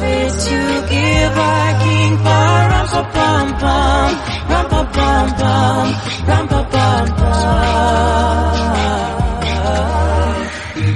Fit to give our King, ba-rum-ba-bum-bum, rum-ba-bum-bum, rum-ba-bum-bum.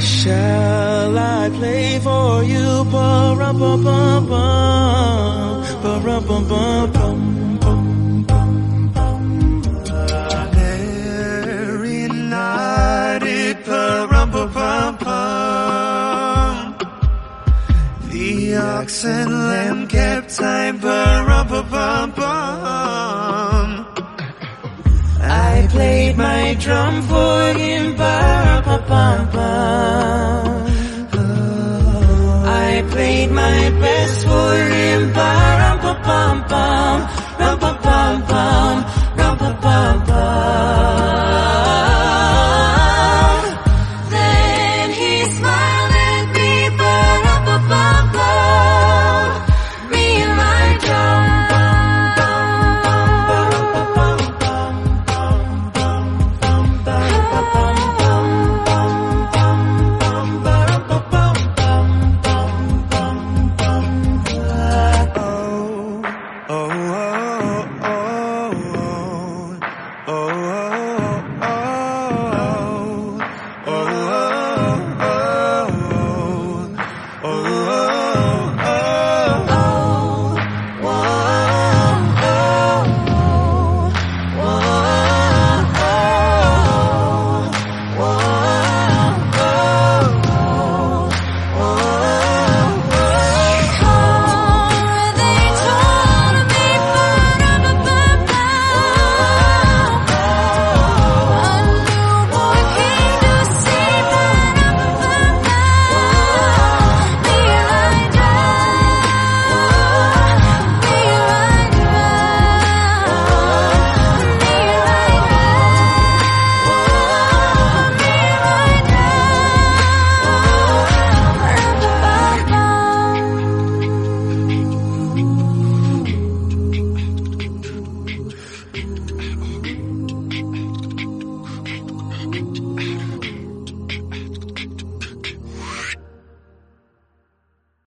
Shall I play for you? Ba-rum-ba-bum-bum, ba-rum-bum-bum-bum, Mary and lamb kept time, ba-rum-ba-bum-bum. I played my drum for him, ba-rum-ba-bum-bum. I played my best for him, oh.